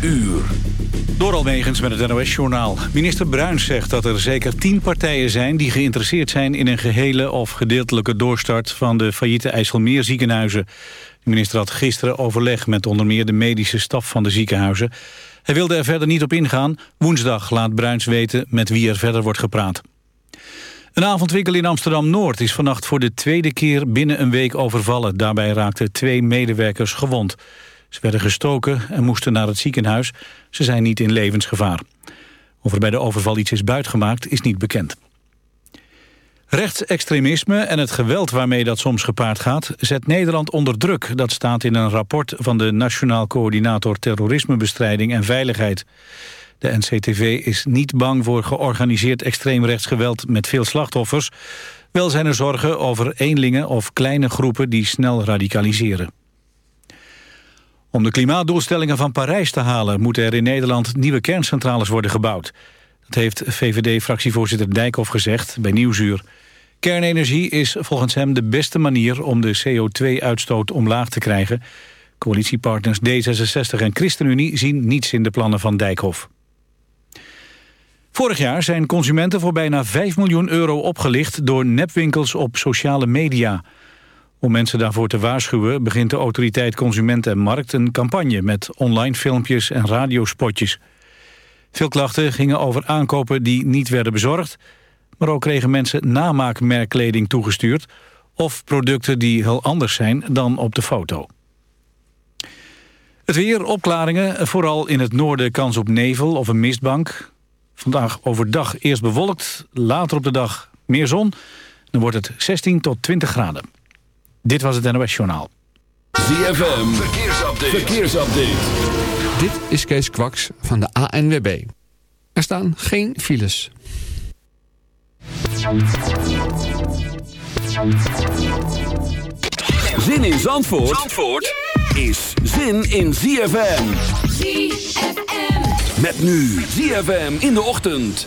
uur. Door Almegens met het NOS-journaal. Minister Bruins zegt dat er zeker tien partijen zijn... die geïnteresseerd zijn in een gehele of gedeeltelijke doorstart... van de failliete IJsselmeer ziekenhuizen. De minister had gisteren overleg met onder meer de medische staf van de ziekenhuizen. Hij wilde er verder niet op ingaan. Woensdag laat Bruins weten met wie er verder wordt gepraat. Een avondwinkel in Amsterdam-Noord is vannacht voor de tweede keer binnen een week overvallen. Daarbij raakten twee medewerkers gewond. Ze werden gestoken en moesten naar het ziekenhuis. Ze zijn niet in levensgevaar. Of er bij de overval iets is buitgemaakt is niet bekend. Rechtsextremisme en het geweld waarmee dat soms gepaard gaat... zet Nederland onder druk. Dat staat in een rapport van de Nationaal Coördinator Terrorismebestrijding en Veiligheid. De NCTV is niet bang voor georganiseerd extreemrechtsgeweld met veel slachtoffers. Wel zijn er zorgen over eenlingen of kleine groepen die snel radicaliseren. Om de klimaatdoelstellingen van Parijs te halen... moeten er in Nederland nieuwe kerncentrales worden gebouwd. Dat heeft VVD-fractievoorzitter Dijkhoff gezegd bij Nieuwsuur. Kernenergie is volgens hem de beste manier om de CO2-uitstoot omlaag te krijgen. Coalitiepartners D66 en ChristenUnie zien niets in de plannen van Dijkhoff. Vorig jaar zijn consumenten voor bijna 5 miljoen euro opgelicht... door nepwinkels op sociale media. Om mensen daarvoor te waarschuwen... begint de autoriteit Consument en Markt een campagne... met online filmpjes en radiospotjes. Veel klachten gingen over aankopen die niet werden bezorgd... maar ook kregen mensen namaakmerkkleding toegestuurd... of producten die heel anders zijn dan op de foto. Het weer, opklaringen, vooral in het noorden kans op nevel of een mistbank. Vandaag overdag eerst bewolkt, later op de dag meer zon. Dan wordt het 16 tot 20 graden. Dit was het NOS Journaal. ZFM, verkeersupdate. verkeersupdate. Dit is Kees Kwaks van de ANWB. Er staan geen files. Zin in Zandvoort, Zandvoort is zin in ZFM. ZFM. Met nu ZFM in de ochtend.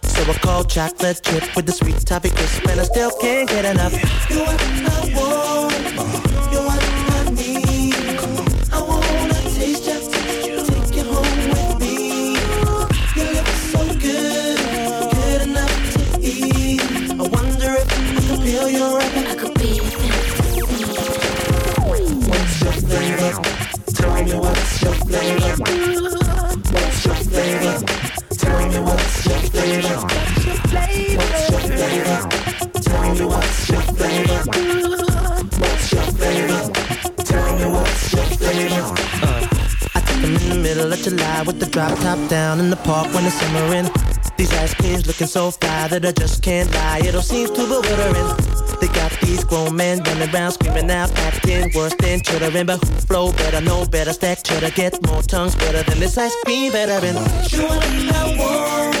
So I call chocolate chip with the sweet toffee crisp, and I still can't get enough. You are the one. Tell me You look so good, good enough to eat. I wonder if I could peel your apple. I could be what's your flavor? Tell me what's down in the park when it's simmering. These ice creams looking so fly that I just can't lie. It all seems too bewildering. They got these grown men running around screaming out, acting worse than chittering. But who flow better, know better, stack cheddar, get more tongues better than this ice cream you what I want,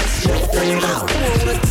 Me what's your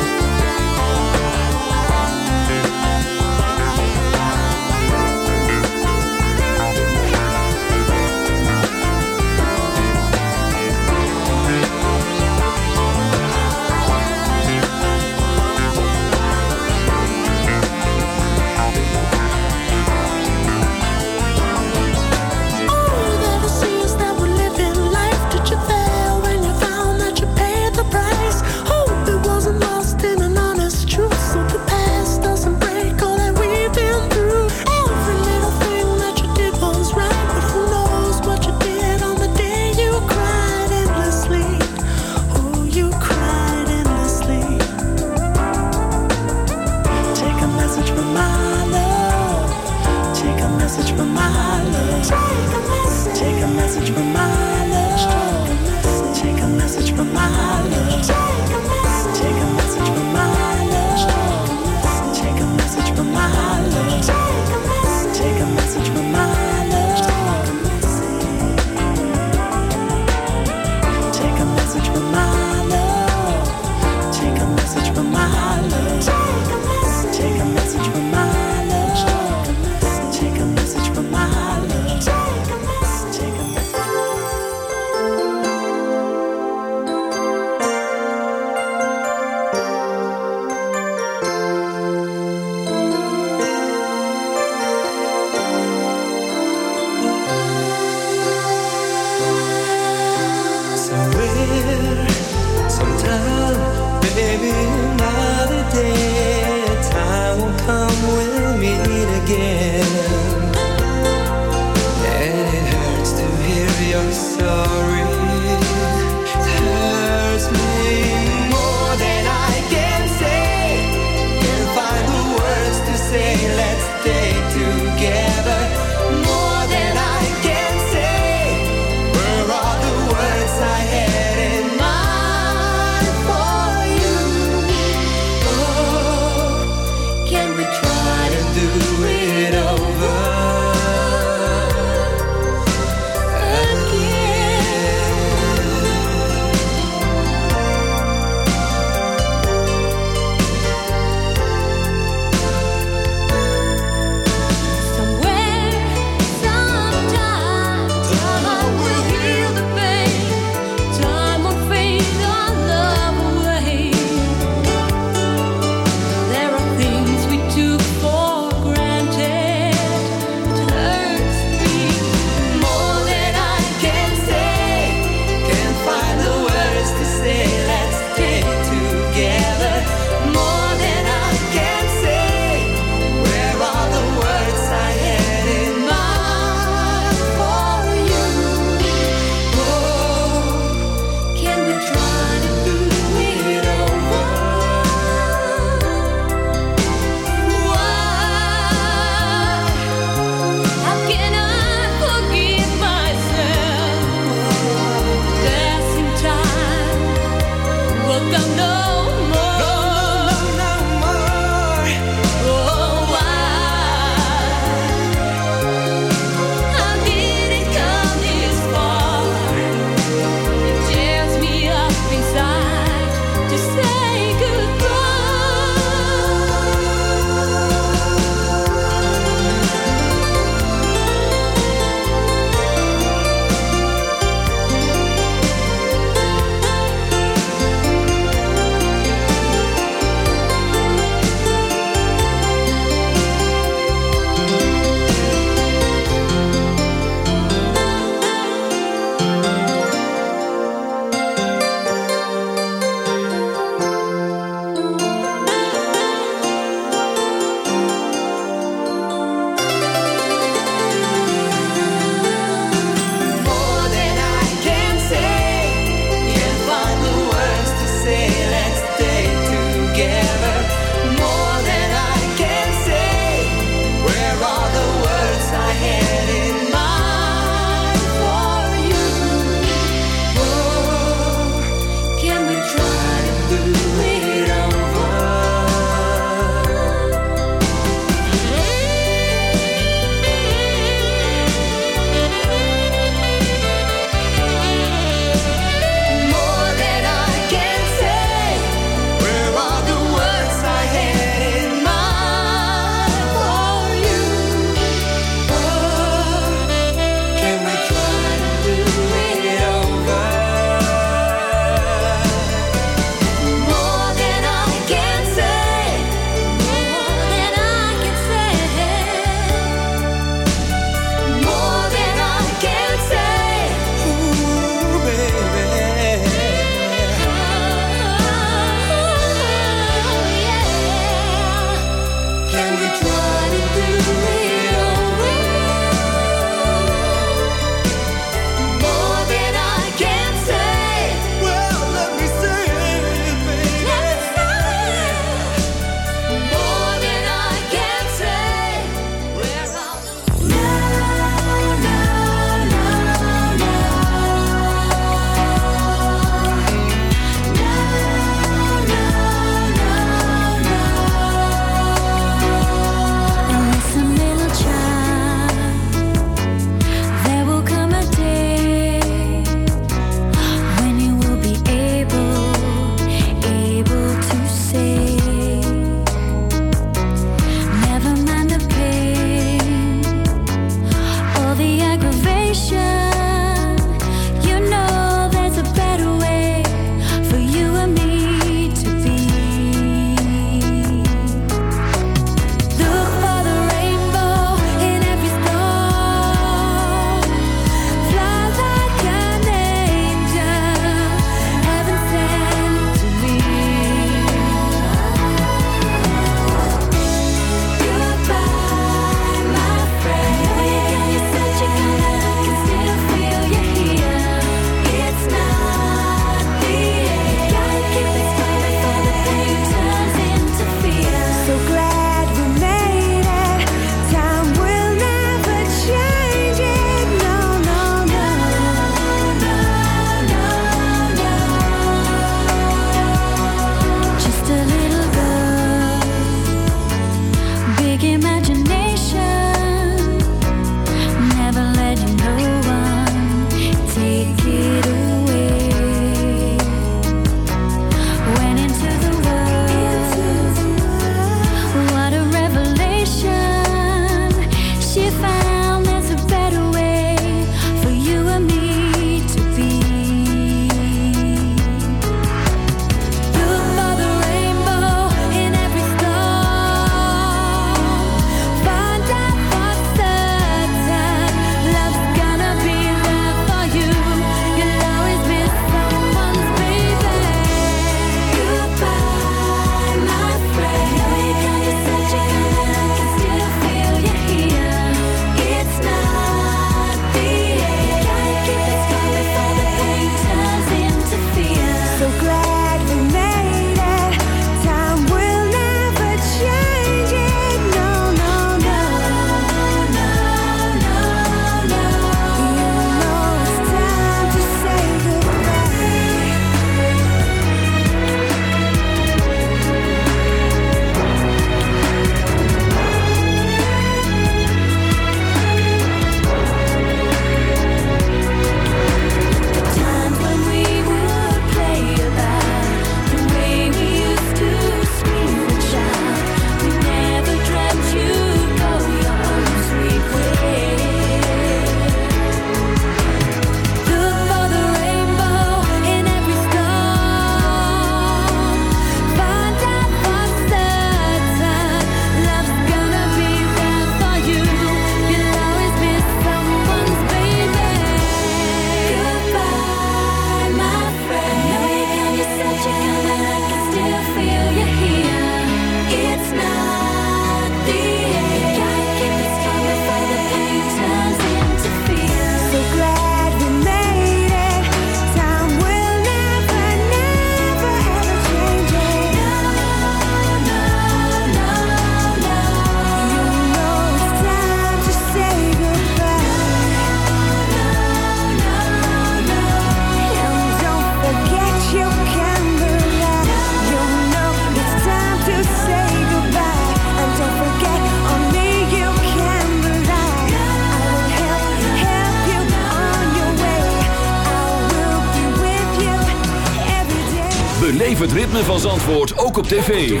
Beleef het ritme van Zandvoort ook op tv.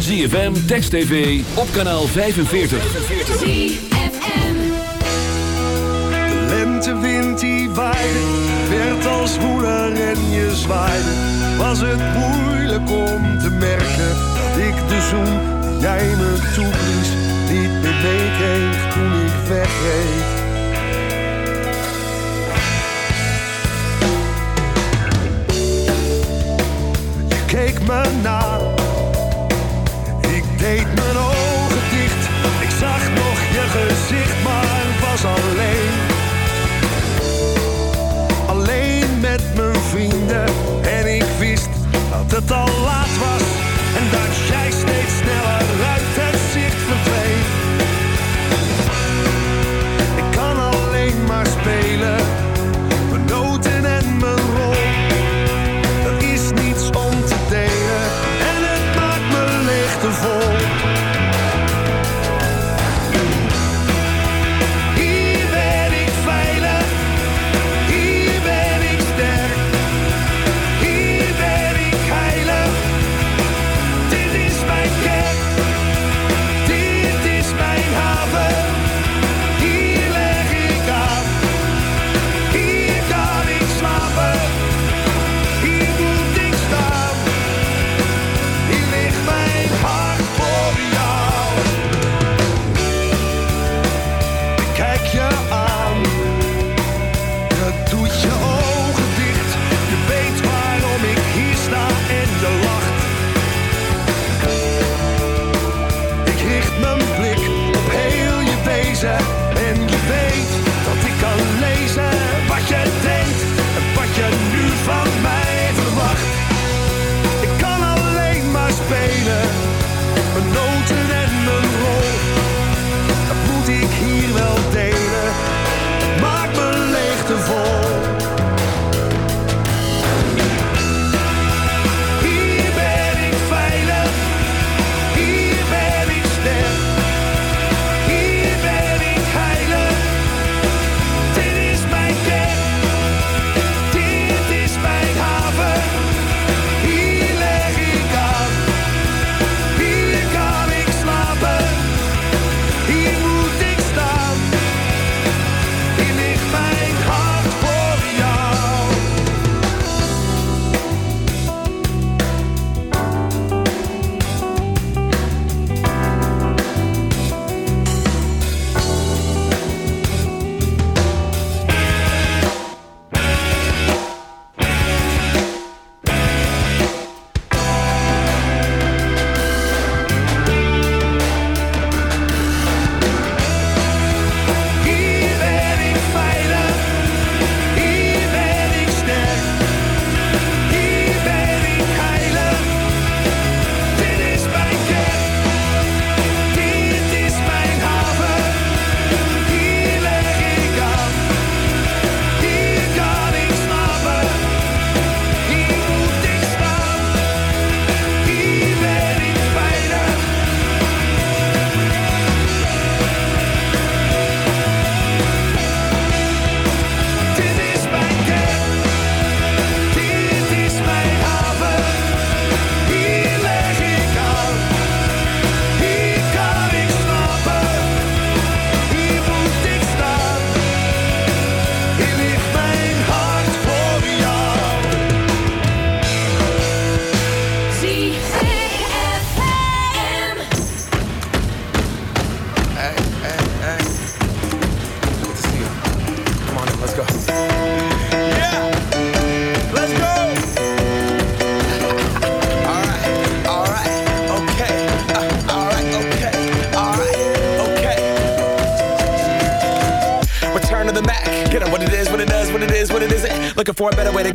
ZFM, Text TV, op kanaal 45. ZFM. De lentewind die waaide, werd als woeler en je zwaaide. Was het moeilijk om te merken dat ik de zoen die jij me toeblies niet meer meekreeg toen ik wegreed. Keek me na, ik deed mijn ogen dicht. Ik zag nog je gezicht, maar was alleen. Alleen met mijn vrienden en ik wist dat het al laat was en dat jij steeds sneller uit het zicht verdween. Ik kan alleen maar spelen,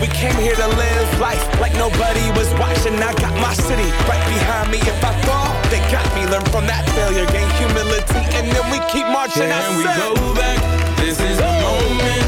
We came here to live life like nobody was watching. I got my city right behind me. If I fall, they got me. Learn from that failure, gain humility, and then we keep marching. Can we go back? This is the moment.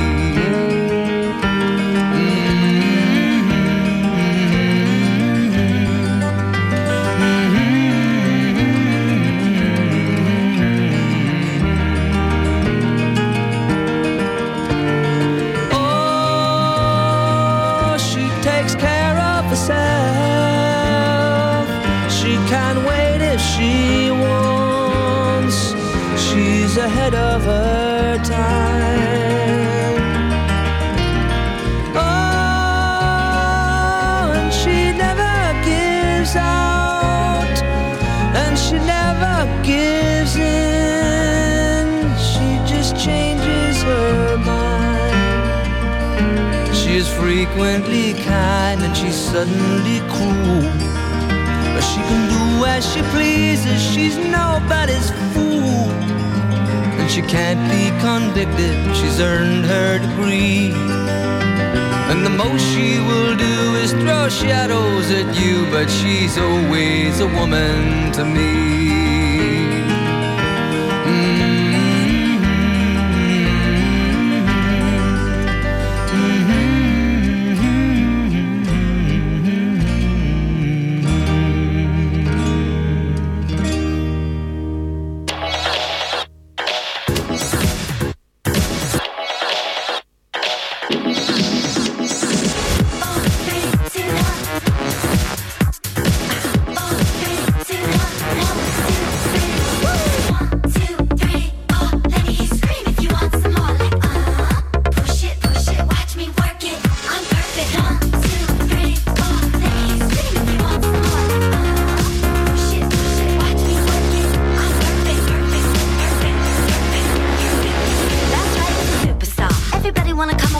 Convicted, she's earned her degree. And the most she will do is throw shadows at you, but she's always a woman to me.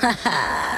哈哈。